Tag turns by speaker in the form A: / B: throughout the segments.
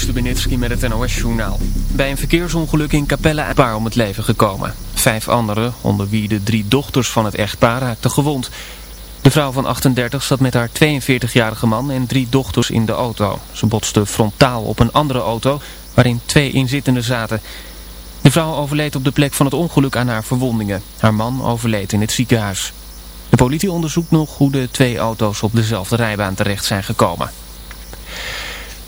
A: Stubenitski met het NOS-journaal. Bij een verkeersongeluk in Capelle een paar om het leven gekomen. Vijf anderen, onder wie de drie dochters van het echtpaar, raakten gewond. De vrouw van 38 zat met haar 42-jarige man en drie dochters in de auto. Ze botste frontaal op een andere auto, waarin twee inzittenden zaten. De vrouw overleed op de plek van het ongeluk aan haar verwondingen. Haar man overleed in het ziekenhuis. De politie onderzoekt nog hoe de twee auto's op dezelfde rijbaan terecht zijn gekomen.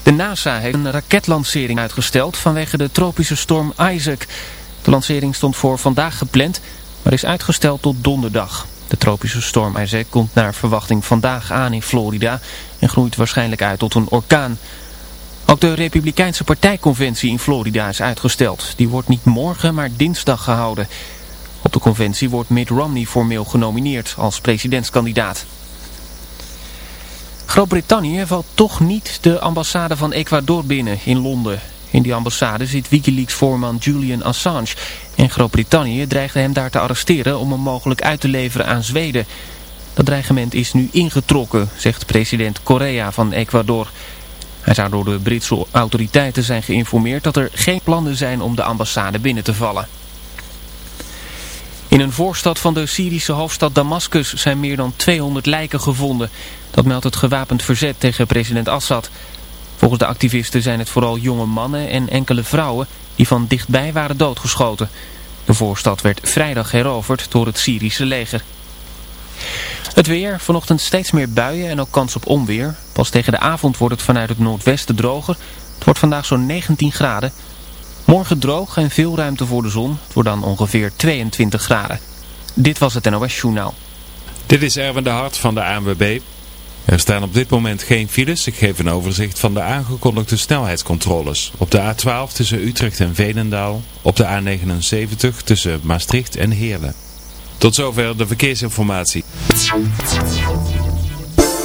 A: De NASA heeft een raketlancering uitgesteld vanwege de tropische storm Isaac. De lancering stond voor vandaag gepland, maar is uitgesteld tot donderdag. De tropische storm Isaac komt naar verwachting vandaag aan in Florida en groeit waarschijnlijk uit tot een orkaan. Ook de Republikeinse partijconventie in Florida is uitgesteld. Die wordt niet morgen, maar dinsdag gehouden. Op de conventie wordt Mitt Romney formeel genomineerd als presidentskandidaat. Groot-Brittannië valt toch niet de ambassade van Ecuador binnen in Londen. In die ambassade zit Wikileaks-voorman Julian Assange. En Groot-Brittannië dreigde hem daar te arresteren om hem mogelijk uit te leveren aan Zweden. Dat dreigement is nu ingetrokken, zegt president Correa van Ecuador. Hij zou door de Britse autoriteiten zijn geïnformeerd dat er geen plannen zijn om de ambassade binnen te vallen. In een voorstad van de Syrische hoofdstad Damascus zijn meer dan 200 lijken gevonden. Dat meldt het gewapend verzet tegen president Assad. Volgens de activisten zijn het vooral jonge mannen en enkele vrouwen die van dichtbij waren doodgeschoten. De voorstad werd vrijdag heroverd door het Syrische leger. Het weer, vanochtend steeds meer buien en ook kans op onweer. Pas tegen de avond wordt het vanuit het noordwesten droger. Het wordt vandaag zo'n 19 graden. Morgen droog en veel ruimte voor de zon. Het wordt dan ongeveer 22 graden. Dit was het NOS Journaal.
B: Dit is Erwin de Hart van de ANWB. Er staan op dit moment geen files. Ik geef een overzicht van de aangekondigde snelheidscontroles. Op de A12 tussen Utrecht en Veenendaal. Op de A79 tussen Maastricht en Heerlen. Tot zover de verkeersinformatie.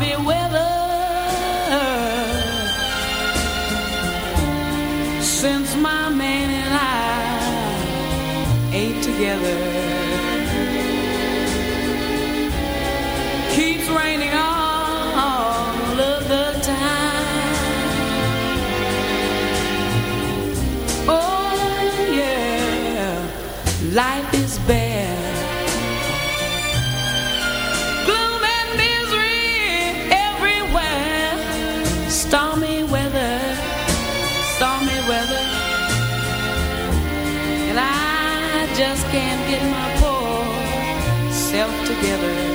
C: Weather. Since my man and I ain't together, together.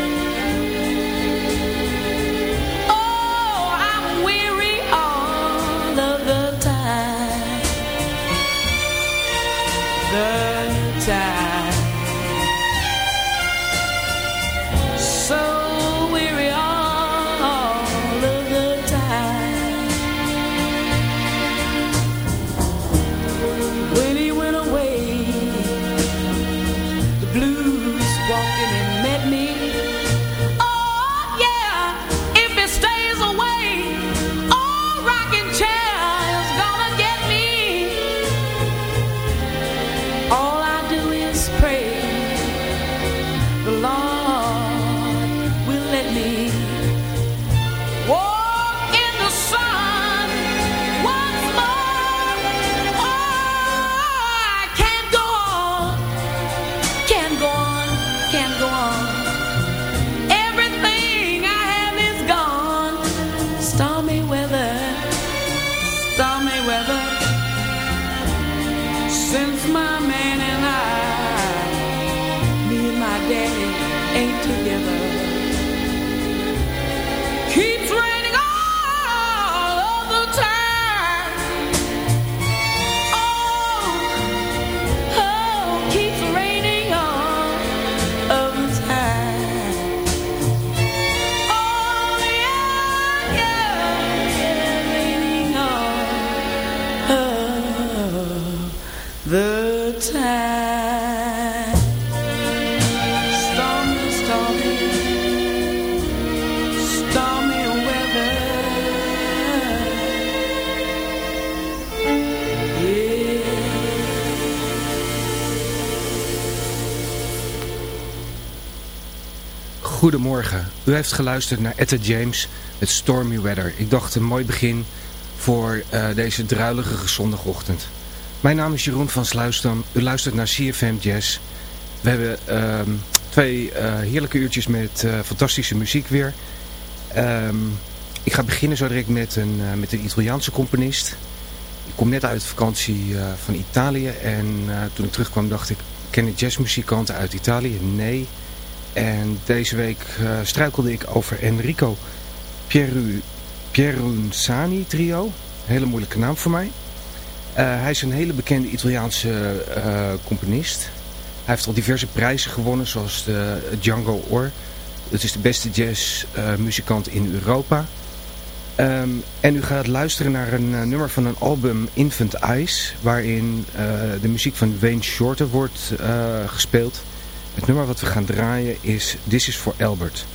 D: U heeft geluisterd naar Etta James met Stormy Weather. Ik dacht een mooi begin voor eh, deze druilige zondagochtend. Mijn naam is Jeroen van Sluisdam. U luistert naar CFM Jazz. We hebben ehm, twee eh, heerlijke uurtjes met eh, fantastische muziek weer. Ehm, ik ga beginnen zo direct met een, met een Italiaanse componist. Ik kom net uit vakantie van Italië en toen ik terugkwam dacht ik, ken ik jazzmuzikanten uit Italië? Nee. En deze week eh, struikelde ik over Enrico Pieru, Pierunsani trio. Hele moeilijke naam voor mij. Eh, hij is een hele bekende Italiaanse eh, componist. Hij heeft al diverse prijzen gewonnen, zoals de Django Or. Het is de beste jazzmuzikant in Europa. Ehm, en u gaat luisteren naar een nummer van een album Infant Ice, waarin de muziek van Wayne Shorter wordt gespeeld. Het nummer wat we gaan draaien is This is for Albert.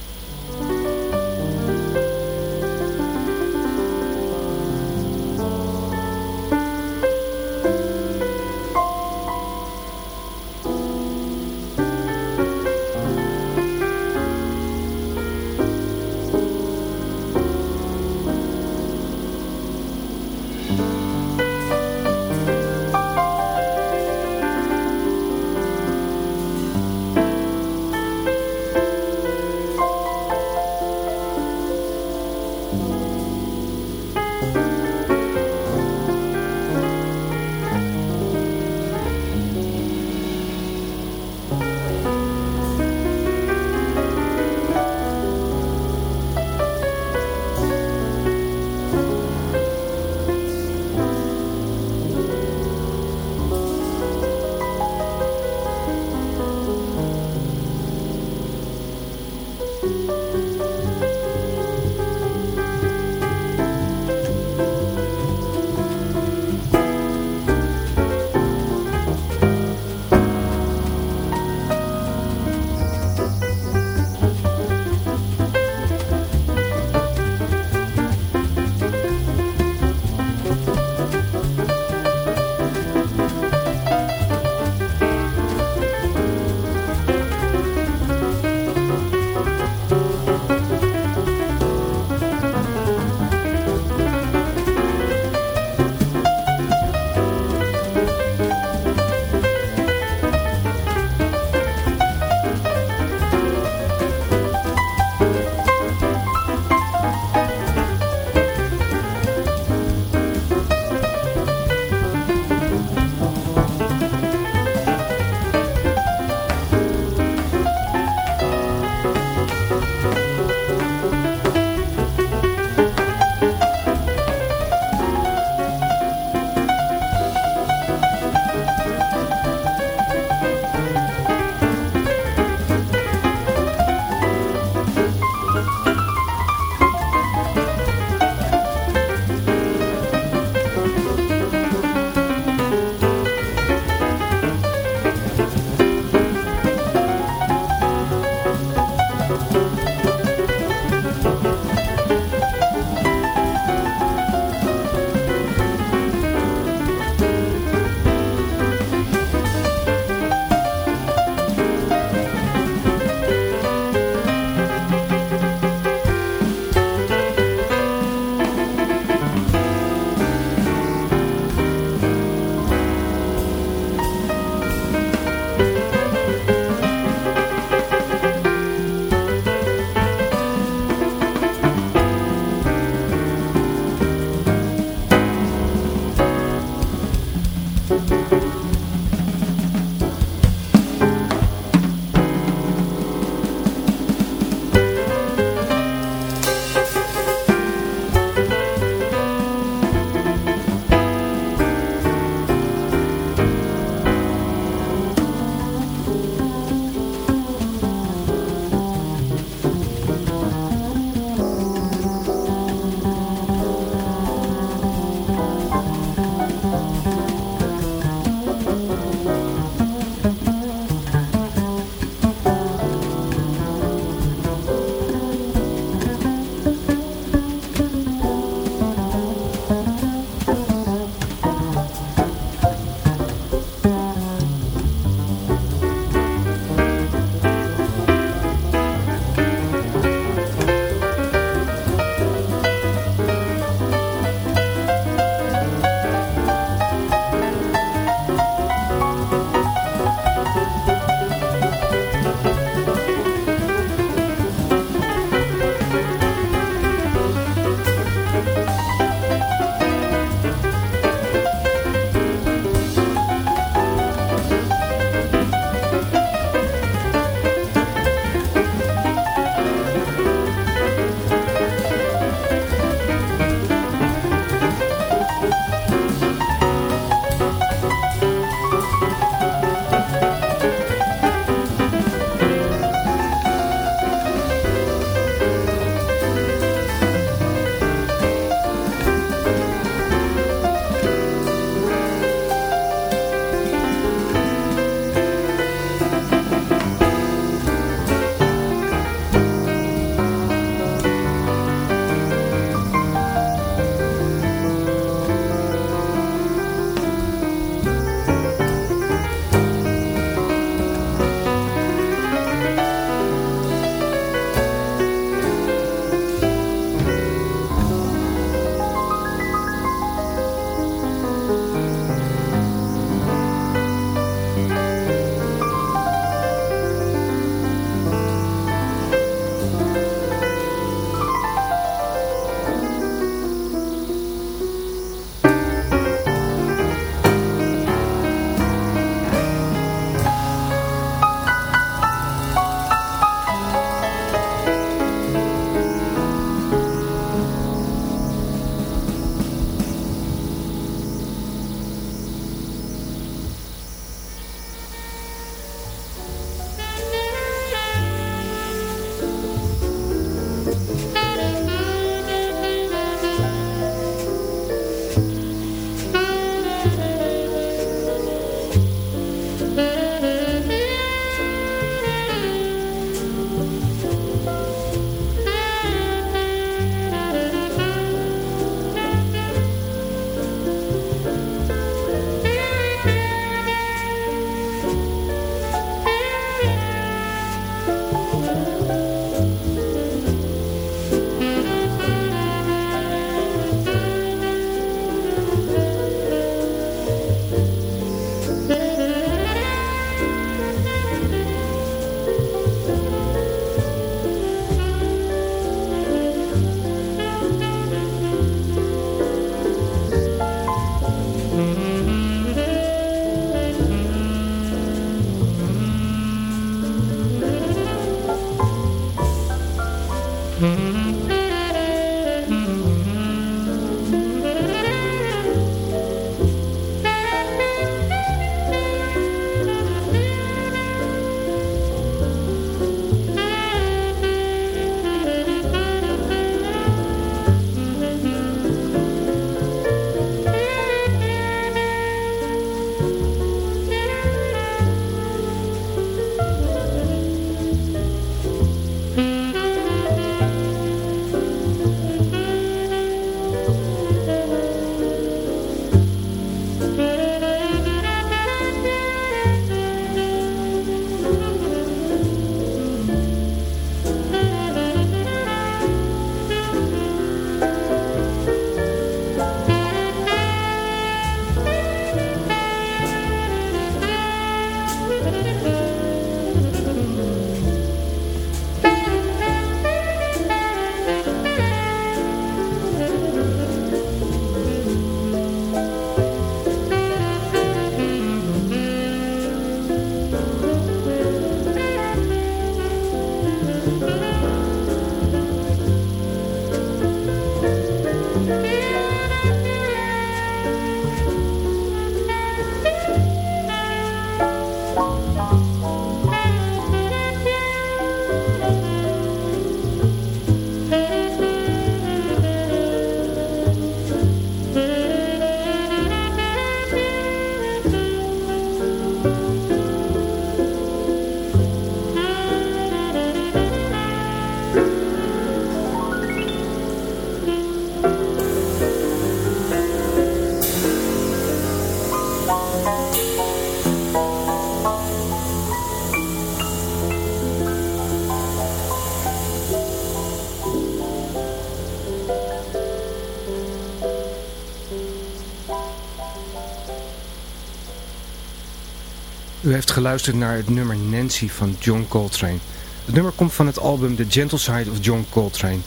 D: U heeft geluisterd naar het nummer Nancy van John Coltrane. Het nummer komt van het album The Gentle Side of John Coltrane,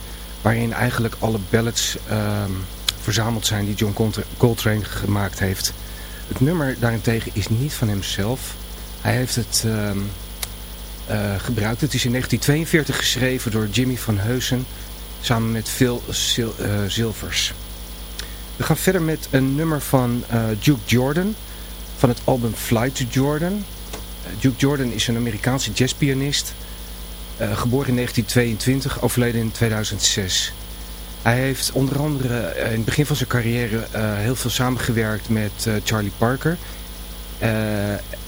D: waarin eigenlijk alle ballads ehm, verzameld zijn die John Coltrane gemaakt heeft. Het nummer daarentegen is niet van hemzelf. Hij heeft het ehm, eh, gebruikt. Het is in 1942 geschreven door Jimmy van Heusen samen met Phil Sil uh, Silvers. We gaan verder met een nummer van uh, Duke Jordan van het album Fly to Jordan. Duke Jordan is een Amerikaanse jazzpianist. Uh, geboren in 1922, overleden in 2006. Hij heeft onder andere uh, in het begin van zijn carrière heel veel samengewerkt met Charlie Parker.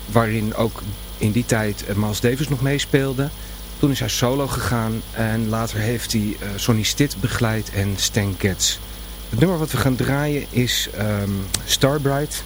D: waarin ook in die tijd Miles Davis nog meespeelde. Toen is hij solo gegaan en later heeft hij Sonny Stitt begeleid en Stan Getz. Het nummer wat we gaan draaien is um, Starbright...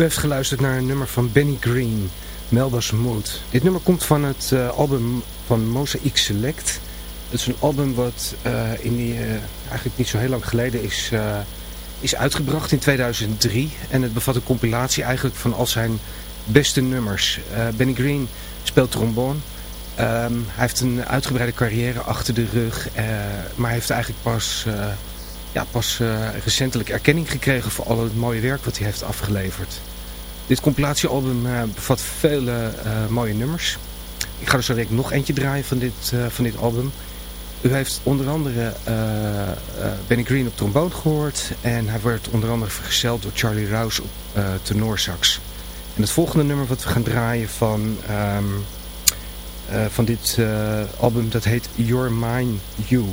D: U heeft geluisterd naar een nummer van Benny Green, Melba's Mood. Dit nummer komt van het uh, album van Mosaic Select. Het is een album wat uh, in uh, eigenlijk niet zo heel lang geleden is, is uitgebracht in 2003. En het bevat een compilatie eigenlijk van al zijn beste nummers. Benny Green speelt trombone. Um, hij heeft een uitgebreide carrière achter de rug, maar hij heeft eigenlijk pas ja, pas recentelijk erkenning gekregen voor al het mooie werk wat hij heeft afgeleverd. Dit compilatiealbum uh, bevat vele uh, mooie nummers. Ik ga er zo direct nog eentje draaien van dit, van dit album. U heeft onder andere Benny Green op trombone gehoord. En hij wordt onder andere vergezeld door Charlie Rouse op tenorsax. En het volgende nummer wat we gaan draaien van, um, van dit album, dat heet Your Mine You.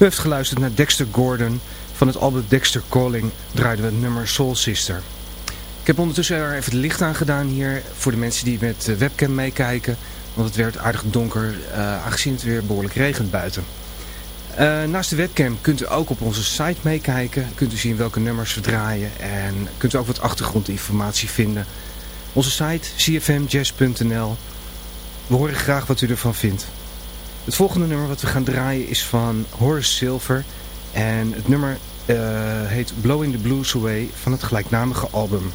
D: U heeft geluisterd naar Dexter Gordon. Van het album Dexter Calling draaiden we het nummer Soul Sister. Ik heb ondertussen er even het licht aan gedaan hier voor de mensen die met de webcam meekijken. Want het werd aardig donker uh, aangezien het weer behoorlijk regent buiten. Uh, naast de webcam kunt u ook op onze site meekijken. Kunt u zien welke nummers we draaien en kunt u ook wat achtergrondinformatie vinden. Onze site cfmjazz.nl. We horen graag wat u ervan vindt. Het volgende nummer wat we gaan draaien is van Horace Silver. En het nummer uh, heet Blowing the Blues Away van het gelijknamige album.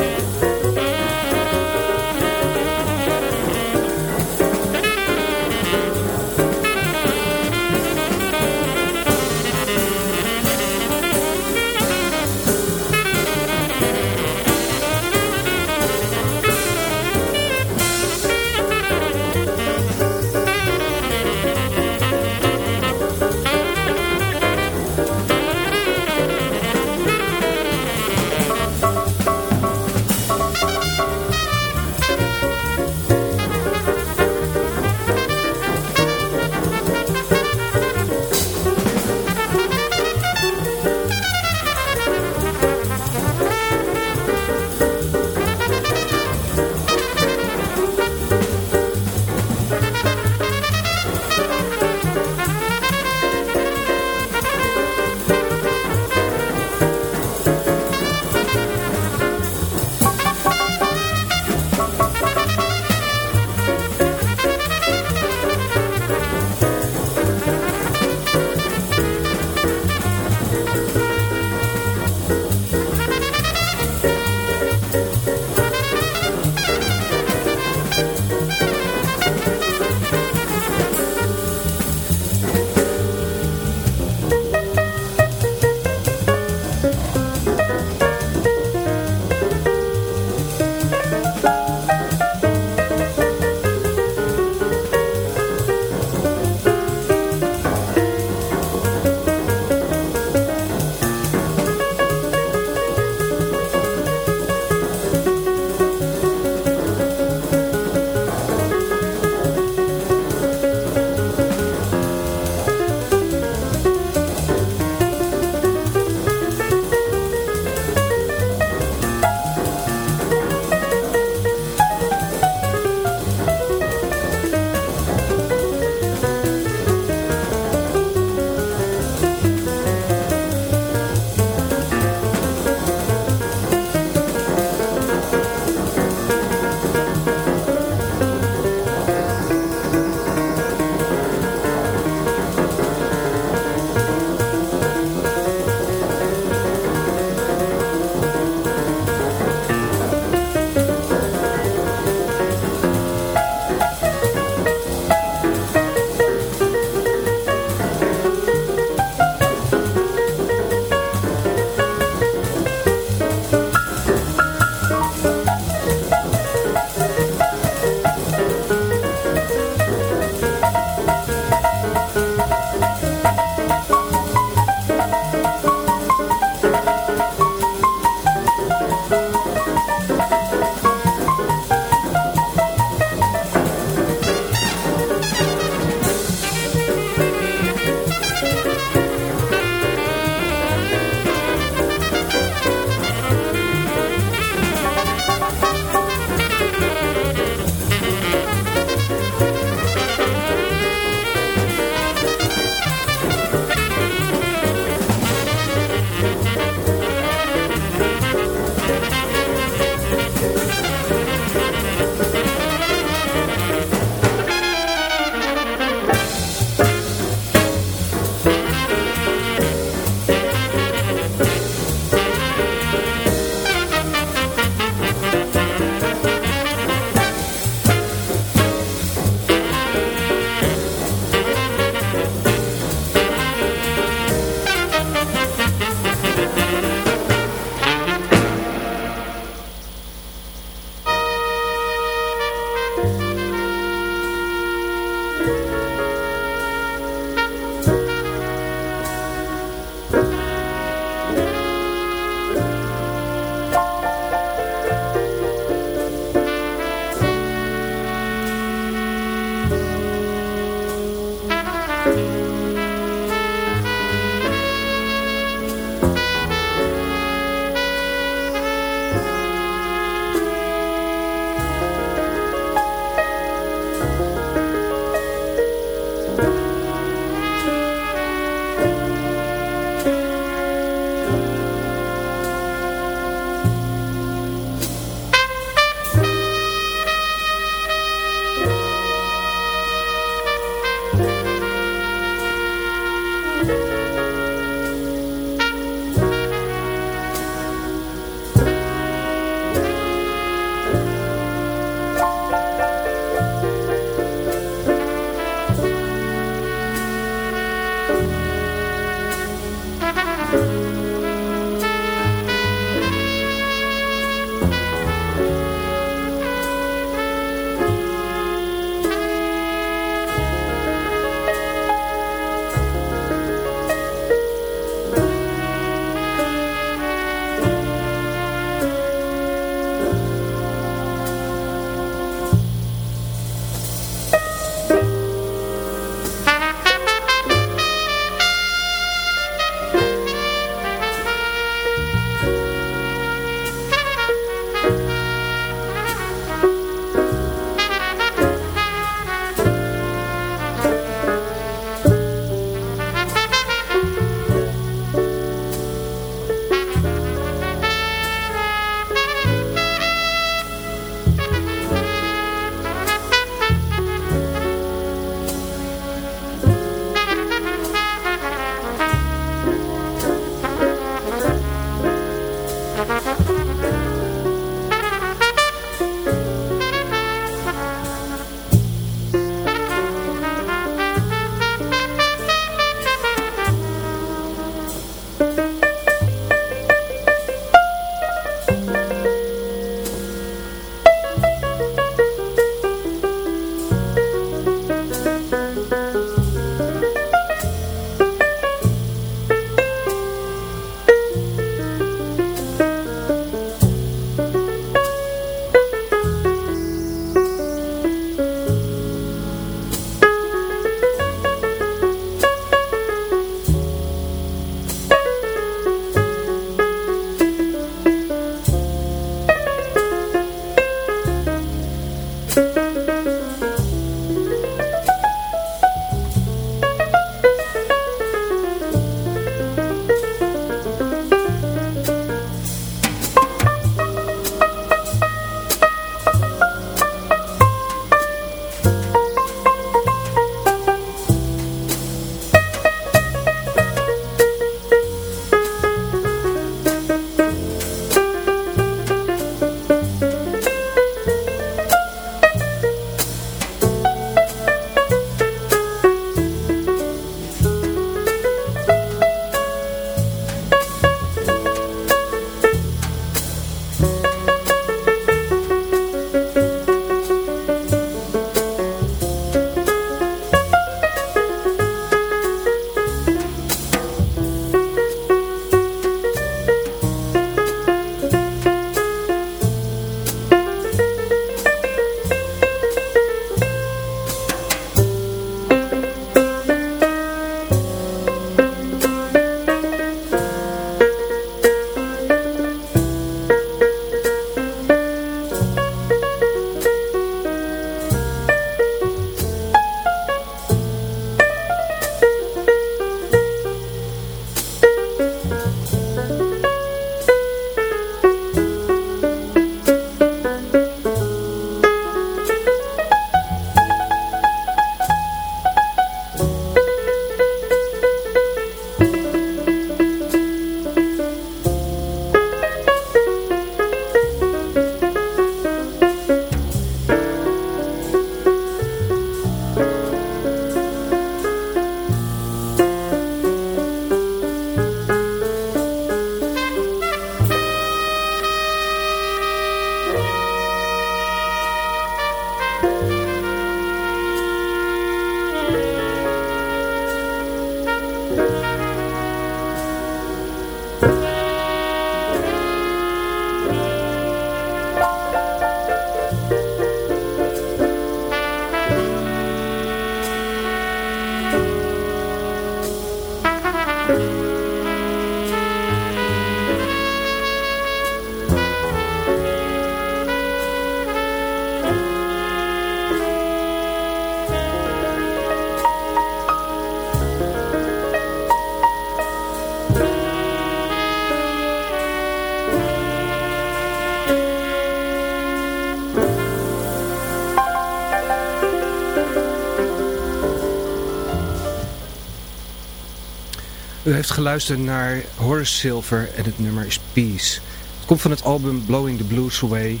D: U heeft geluisterd naar Horace Silver en het nummer is Peace. Het komt van het album Blowing the Blues Away,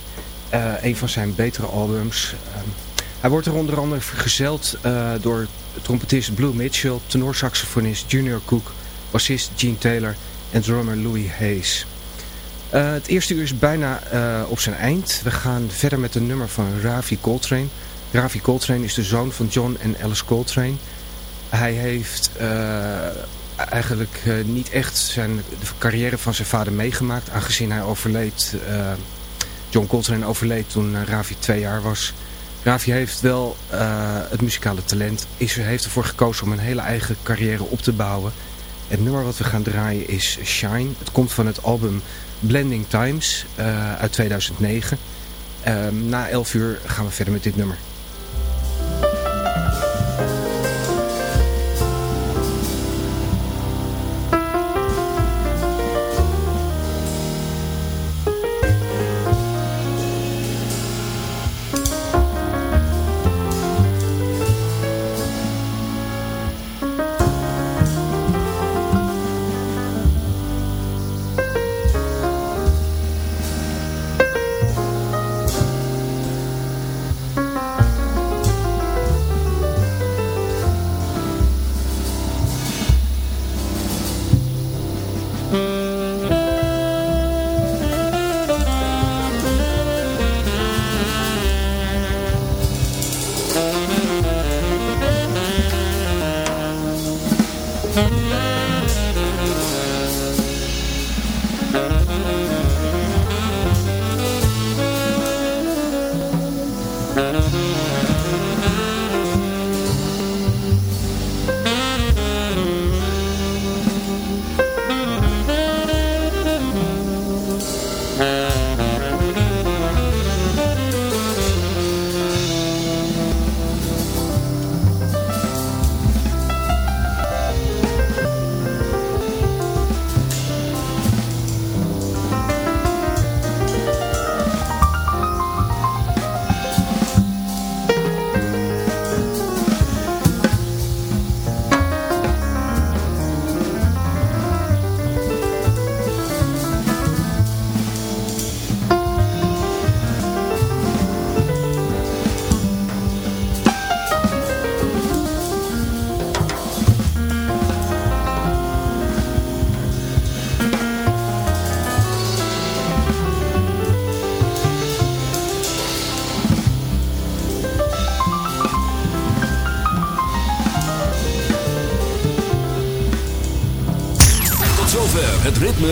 D: uh, een van zijn betere albums. Um, hij wordt er onder andere vergezeld uh, door trompetist Blue Mitchell, tenorsaxofonist Junior Cook, bassist Gene Taylor en drummer Louis Hayes. Uh, het eerste uur is bijna op zijn eind. We gaan verder met een nummer van Ravi Coltrane. Ravi Coltrane is de zoon van John en Alice Coltrane. Hij heeft eigenlijk niet echt zijn, de carrière van zijn vader meegemaakt. Aangezien hij overleed, John Coltrane overleed toen Ravi twee jaar was. Ravi heeft wel het muzikale talent. Is, heeft ervoor gekozen om een hele eigen carrière op te bouwen. Het nummer wat we gaan draaien is Shine. Het komt van het album Blending Times uit 2009. Uh, na 11 uur gaan we verder met dit nummer.